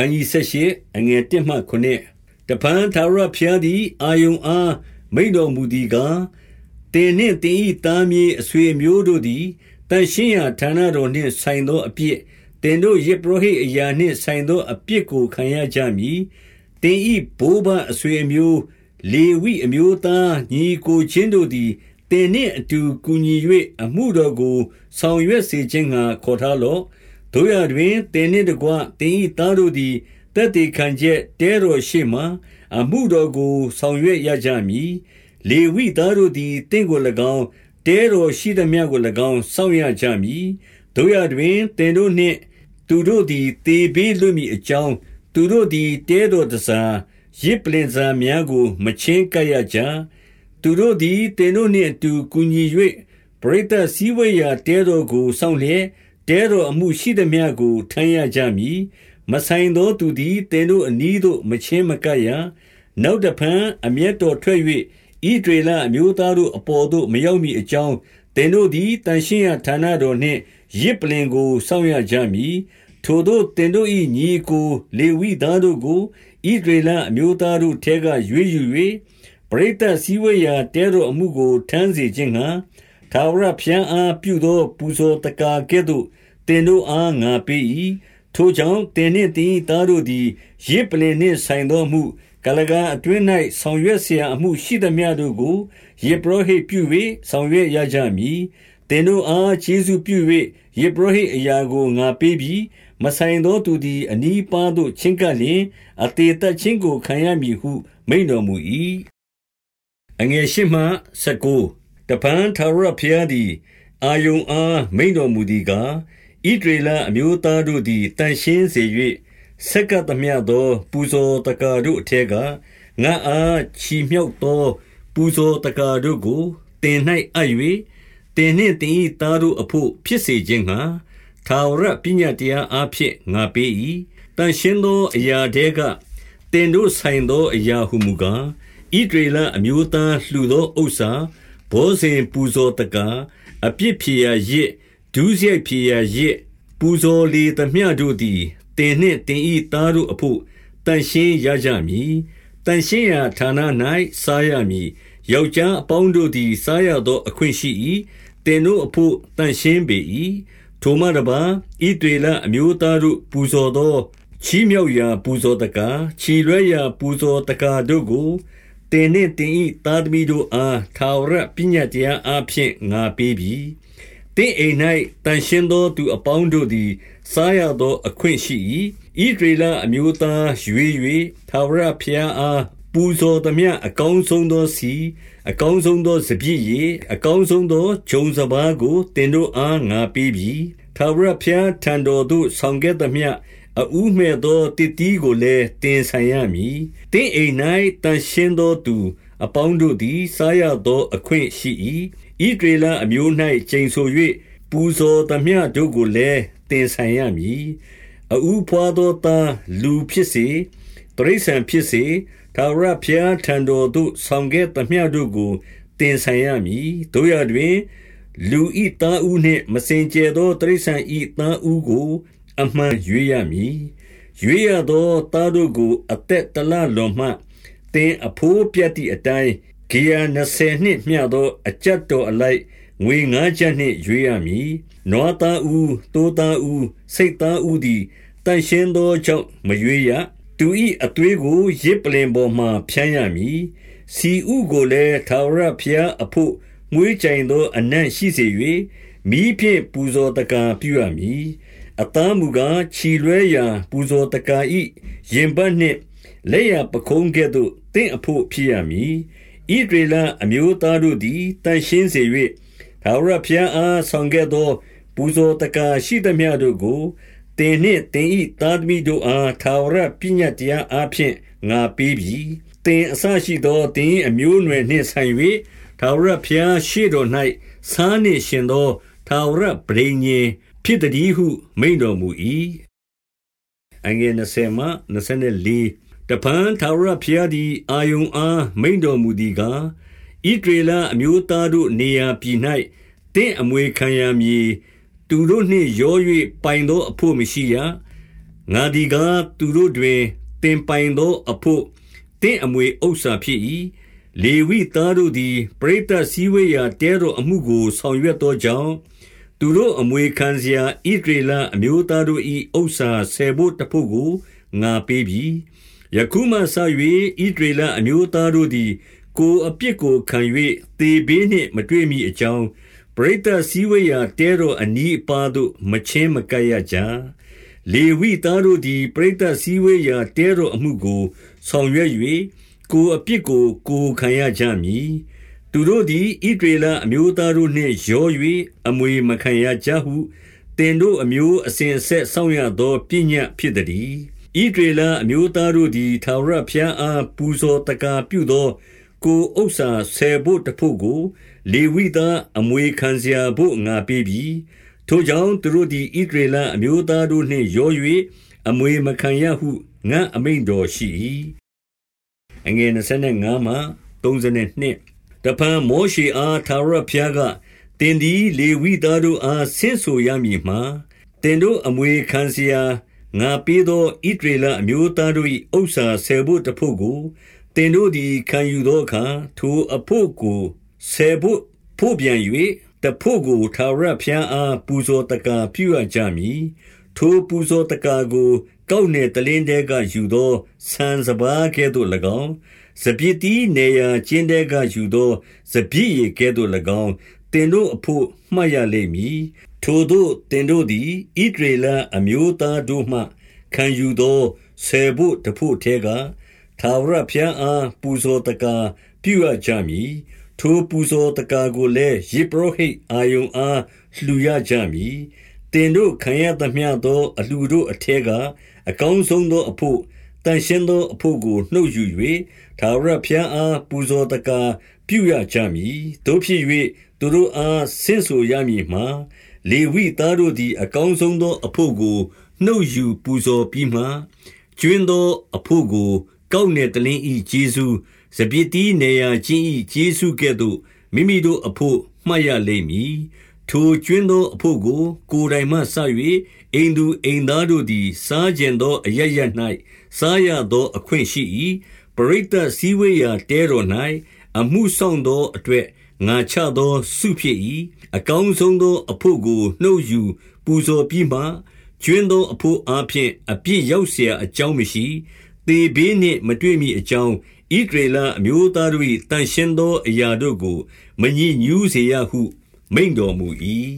ခန်းကြီး78အငယ်1မှ9တပန်းသာရဖျားသည်အာယုံအားမိန်တော်မူသည်ကားတင်နှင့်တင်ဤသားမြေအဆွေမျိုးတို့သည်တန်ရှင်းရာဌာနတော်နှင့်ဆိုင်သောအပြစ်တင်တို့ယေပရောဟိတ်အရာနှင့်ဆိုင်သောအပြစ်ကိုခံရကြမည်တင်ဤဘိုးဘအဆွေမျိုးလေဝိအမျိုးသားညီကိုချင်းတို့သည်တင်နှင့်အတူကူညီ၍အမှုတော်ကိုဆောင်ရွက်စေခြင်းငှာခေါ်ထားလော့ တို့ရတွင်တင်နှင့်တကွတင်ဤသားတို့သည်တက်တေခံချက်တဲတော်ရှိမှအမှုတော်ကို ဆောင်ရွက်ရကြမည်လေဝိသားတို့သည်တင့်ကို၎င်းတဲတော်ရှိသမျှကို၎င်းစောင့်ရကြမည်တို့ရတွင်တင်တို့နှင့်သူတို့သည်တေဘေးလွတ်မိအကြောင်းသူတို့သည်တဲတော်တစားရစ်ပလင်စာများကို မချင်းကပ်ရကြသူတို့သည်တင်တို့နှင့်အတူကူညီ၍ပရိသတ်စည်းဝေးရာတဲတော်ကိုစောင့်လျက် တဲတော်အမှုရှိသမျှကိုထမ်းရကြမည်မဆိုင်သောသူသည်တင်တို့အနီးသို့မချင်းမကပ်ရနောက်တဖန်အမျက်တော်ထွက်၍ဣဒရေလအမျိုးသားတို့အပေါ်သို့မရောက်မီအကြောင်းတင်တို့သည်တန်ရှင်းရာဌာနတော်နှင့်ရစ်ပလင်ကိုစောင့်ရကြမည်ထိုတို့တင်တို့၏ညီကိုလေဝိသားတို့ကိုဣဒရေလအမျိုးသားတို့ထဲကရွေးယူ၍ပရိသတ်စည်းဝေးရာတဲတော်အမှုကိုထမ်းစေခြင်းငှာသာဝရဖျံအားပြုသောပူဇော်တကာကဲ့သို့ သင်တို့အား ငါပေး၏။ထိုကြောင့် သင်နှင့်သင်၏သားတို့သည် ယဇ်ပလ္လင်နှင့်ဆိုင်သောအမှု၊ကုလားကာအတွင်း၌ဆောင်ရွက်စရာအမှုရှိသမျှတို့ကို ယဇ်ပုရောဟိတ်ပြု၍ဆောင်ရွက်ရကြမည်။သင်တို့အား ကျေးဇူးပြု၍ယဇ်ပုရောဟိတ်အရာကို ငါပေးပြီ။မဆိုင်သောသူသည် အနီးအပါးသို့ ချဉ်းကပ်လျှင် အသေသတ်ခြင်းကို ခံရမည်ဟု မိန့်တော်မူ၏။တဖန် ထာဝရဘုရားသည် အာရုန်အား မိန့်တော်မူသည်ကား ဣဒရေလအမျိုးသားတို့သည်တန်ရှင်းစေ၍ဆက်ကပ်သမျှသော ပူဇော်တကာတို့အထက်ကငါအားချီမြှောက်သော ပူဇော်တကာတို့ကိုတင်၌အပ်၍တင်နှင့်တင်၏သားတို့အဖို့ဖြစ်စေခြင်းငှာထာဝရပညာတရားအားဖြင့်ငါပေး၏တန်ရှင်းသောအရာတဲကတင်တို့ဆိုင်သောအရာဟုမူကားဣဒရေလအမျိုးသားလှူသောဥစ္စာဘောဇင်ပူဇော်တကာအပြစ်ဖြေရာရစ် ဒုစရိုက်ဖြေရာရစ်ပူဇော်လေသမျှတို့သည်တင်နှင့်တင်ဤသားတို့အဖို့တန်ရှင်းရကြမည်တန်ရှင်းရာဌာန၌စားရမည်ယောက်ျားအပေါင်းတို့သည်စားရသောအခွင့်ရှိ၏တင်တို့အဖို့တန်ရှင်းပေ၏ထိုမှတပါဣတေလအမျိုးသားတို့ပူဇော်သောချီးမြှောက်ရာပူဇော်တကားချီလွဲရာပူဇော်တကားတို့ကိုတင်နှင့်တင်ဤသားသမီးတို့အားထာဝရပညာတရားအားဖြင့်ငါပေးပြီ တင့်အိမ်၌တန်ရှင်းသောသူအပေါင်းတို့သည် စားရသောအခွင့်ရှိ၏ဣဒရေလအမျိုးသားရွေ၍သာဝရဖျားအားပူဇော်သမျှအကောင်းဆုံးသောစီအကောင်းဆုံးသောစပြည့်ရည်အကောင်းဆုံးသောဂျုံစပါးကိုတင်တို့အားငါပေးပြီသာဝရဖျားထံတော်သို့ဆောင်ခဲ့သမျှအူးမဲ့သောတည်တီးကိုလည်းတင်ဆိုင်ရမည်တင်းအိမ်၌တန်ရှင်းသောသူ အပေါင်းတို့သည် စားရသောအခွင့်ရှိ၏ဣဒရေလအမျိုး၌ချိန်ဆို၍ပူဇော်သမျှတို့ကိုလည်းတင်ဆိုင်ရမည်အူးဖွာသောသား လူဖြစ်စေတရိษံဖြစ်စေသာရဖျားထံတော်သို့ ဆောင်ခဲ့သမျှတို့ကိုတင်ဆိုင်ရမည်တို့ရတွင် လူဤသားဦးနှင့် မစင်ကြဲသောတရိษံဤသားဦးကို အမှန်ရွေးရမည် ရွေးရသော သားတို့ကို အသက်တလလွန်မှ တင်အဖိုးပြတ်သည့်အတိုင်းဂီယာ20နှစ်မျှသော အကြတ်တော်အလိုက်ငွေငါးချက်နှင့်ရွေးရမည်နွားသားဦးတိုးသားဦးစိတ်သားဦးသည်တန်ရှင်းသောကြောင့်မရွေးရသူ၏အသွေးကိုရစ်ပလင်ပေါ်မှဖြန်းရမည်စီဥကိုလည်းထာဝရဘုရားအဖို့မွေးကြိမ်သောအနံ့ရှိစေ၍မိဖြင့်ပူဇော်တကံပြုရမည်အသားမူကားခြီလွဲရာ ပူဇော်တကာဤရင်ပတ်နှင့် လက်ရပခုံးကဲ့သို့တင့်အဖို့ဖြစ်ရမည်ဣဒရေလအမျိုးသားတို့သည်တန်ရှင်းစေ၍ထာဝရဘုရားအားဆောင်ခဲ့သော ပူဇော်တကာရှိသမျှတို့ကိုတင်နှင့်တင်ဤသားသမီးတို့အားထာဝရပညတ်တရားအားဖြင့်ငါပေးပြီတင်အစရှိသောတင်အမျိုးအနွယ်နှင့်ဆိုင်၍ထာဝရဘုရားရှေ့တော်၌ဆန်းနှင့်ရှင်သောထာဝရဗြိဉ္ဉ်ဖြစ်သည်ဟုမိန်တော်မူ၏အငယ်20မှ24 တပန်ထာဝရဘုရားသည် အာယုံအား မိန်တော်မူသည်ကားဣဒရေလအမျိုးသားတို့နေရာပြည်၌တင့်အမွေခံရမည်သူတို့နှင့်ရော၍ပိုင်သောအဖို့ မရှိရ ငါသည်ကား သူတို့တွင်တင်ပိုင်သောအဖို့တင့်အမွေဥစ္စာဖြစ်၏လေဝိသားတို့သည် ပရိသတ်စည်းဝေးရာ တဲတော်အမှုကို ဆောင်ရွက်သောကြောင့် သူတို့အမွေခံစရာဣဒရေလအမျိုးသားတို့၏ဥစ္စာဆယ်ဖို့တဖို့ကို ငါပေးပြီ ယခုမှစ၍ဣဒရေလအမျိုးသားတို့သည် ကိုအပြစ်ကိုခံ၍သေဘေးနှင့်မတွေ့မီအကြောင်းပရိသတ်စည်းဝေးရာတဲတော်အနီးအပါသို့မချင်းမကပ်ရကြလေဝိသားတို့သည်ပရိသတ်စည်းဝေးရာတဲတော်အမှုကို ဆောင်ရွက်၍ကိုအပြစ်ကို ကိုခံရကြမည်သူတို့သည်ဣဒရေလအမျိုးသားတို့နှင့်ရော၍အမွေမခံရကြဟုတင်တို့အမျိုးအစဉ်အဆက်ဆောင်ရသောပညာဖြစ်သည် ဣဒရေလအမျိုးသားတို့သည်သာရဖျားအားပူဇော်တကာပြုသော ကိုဥစ္စာဆယ်ဖို့တဖို့ကို လေဝိသားအမွေခံစရာဖို့ငါပေးပြီးထိုကြောင့်သူတို့သည်ဣဒရေလအမျိုးသားတို့နှင့်ရော၍အမွေမခံရဟုငါအမိန်တော်ရှိ၏အငယ်25မှ32တပံမောရှေအားသာရဖျားကတင်သည် လေဝိသားတို့အားဆင့်ဆိုရမည်မှာတင်တို့အမွေခံစရာ ငါပေးသောဣဒရေလအမျိုးသားတို့၏ဥစ္စာဆယ်ဖို့တဖို့ကိုတင်တို့သည်ခံယူသောအခါထိုအဖို့ကိုဆယ်ဖို့ဖို့ပြန်၍တဖို့ကိုထာဝရဘုရားအားပူဇော်တကာပြုရကြမည်ထိုပူဇော်တကာကိုကောက်နယ်တလင်းတဲကယူသောဆန်စပါးကဲ့သို့၎င်းစပြစ်တီးနေရာကျင်းတဲကယူသောစပြည့်ရည်ကဲ့သို့၎င်းတင်တို့အဖို့မှတ်ရလိမ့်မည် ထိုတို့တင်တို့သည်ဣဒရေလအမျိုးသားတို့မှ ခံယူသောဆယ်ဖို့တဖို့ထဲကသာဝရဖျားအား ပူဇော်တကာပြုရကြမည်ထိုပူဇော်တကာကိုလည်းယေဘရဟိတ်အာယုံအားလှူရကြမည်တင်တို့ခံရသမျှသောအလှူတို့အထက်ကအကောင်းဆုံးသောအဖို့တန်ရှင်းသောအဖို့ကိုနှုတ်ယူ၍သာဝရဖျားအားပူဇော်တကာပြုရကြမည်တို့ဖြစ်၍သူတို့အားဆင့်ဆိုရမည်မှာ လေဝိသားတို့သည် အကောင်းဆုံးသောအဖို့ကိုနှုတ်ယူပူဇော်ပြီးမှကျွင်းသောအဖို့ကို ကောက်နယ်တလင်းဤဂျေစုစပြစ်တီးနေရာချင်းဤဂျေစုကဲ့သို့မိမိတို့အဖို့မှတ်ရလိမ့်မည်ထိုကျွင်းသောအဖို့ကို ကိုယ်တိုင်မှဆ၍အိမ်သူအိမ်သားတို့သည် စားကျင်သောအရရ၌စားရသောအခွင့်ရှိ၏ပရိသတ်စည်းဝေးရာတဲတော်၌အမှုဆောင်သောအတွက်ငါချသောစုဖြစ်၏ အကောင်းဆုံးသောအဖို့ကိုနှုတ်ယူပူဇော်ပြီးမှကျွင်းသောအဖို့အားဖြင့်အပြစ်ရောက်เสียအကြောင်းမရှိသေဘေးနှင့်မတွေ့မီအကြောင်းဣဒရေလအမျိုးသားတို့၏တန်ရှင်းသောအရာတို့ကိုမညစ်ညူးစေရဟုမိန့်တော်မူ၏